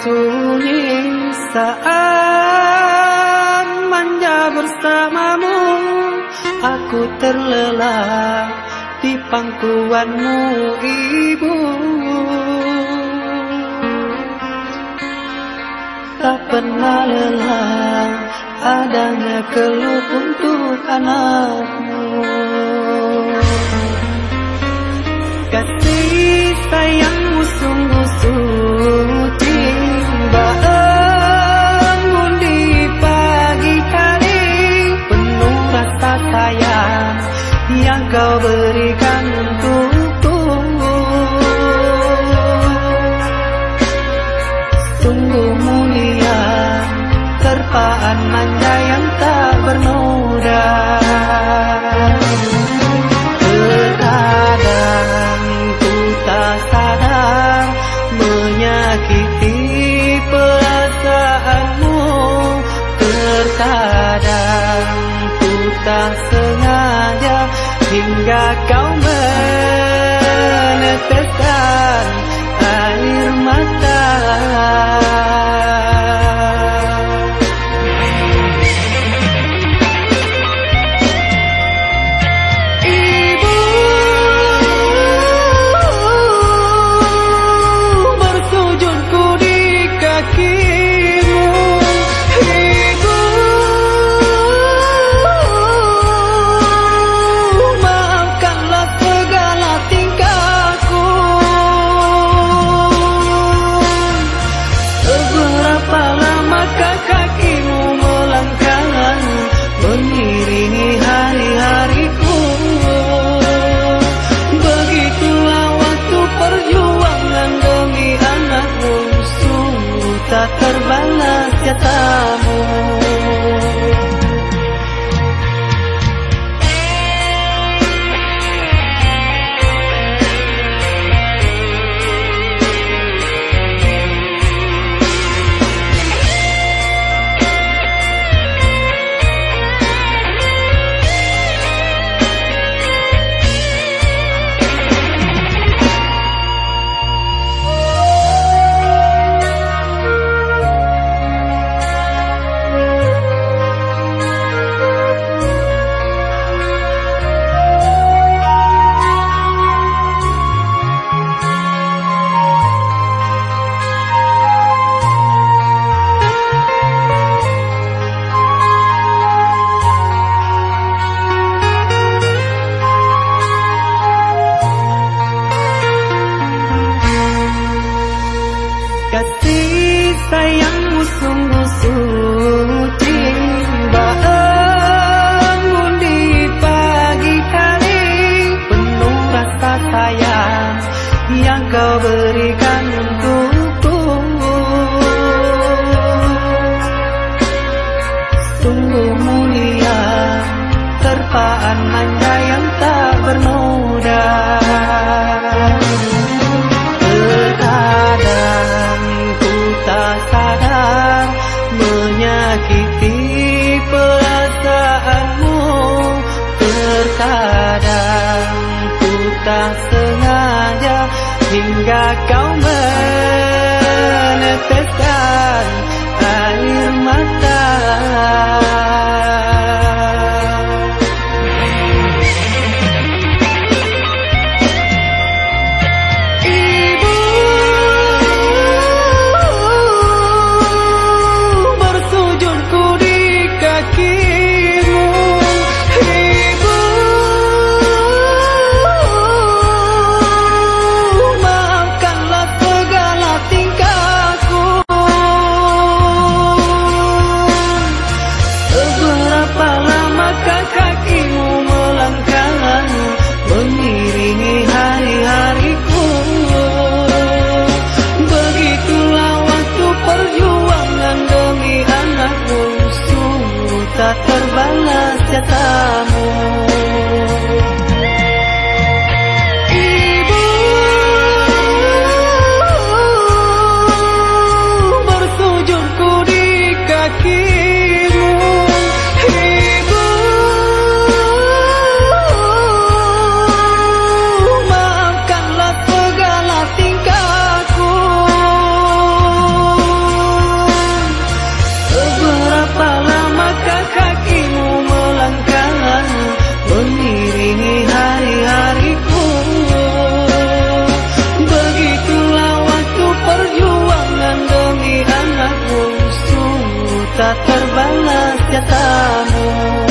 Tunis saat manja bersamamu Aku terlelap di pangkuanmu ibu. Tak pernah lelah adanya keluh untuk anakmu. Kau berikan untukku. Sungguh mulia terpaan manja yang tak bernoda. Terkadang ku tak sadar menyakiti perasaanmu. Terkadang ku tak hingga kau meneteskan berikan hingga kau meneteskan jatamu Ibu bersujudku di kakimu. Ibu maafkanlah segala tingkahku. Seberapa จะตามู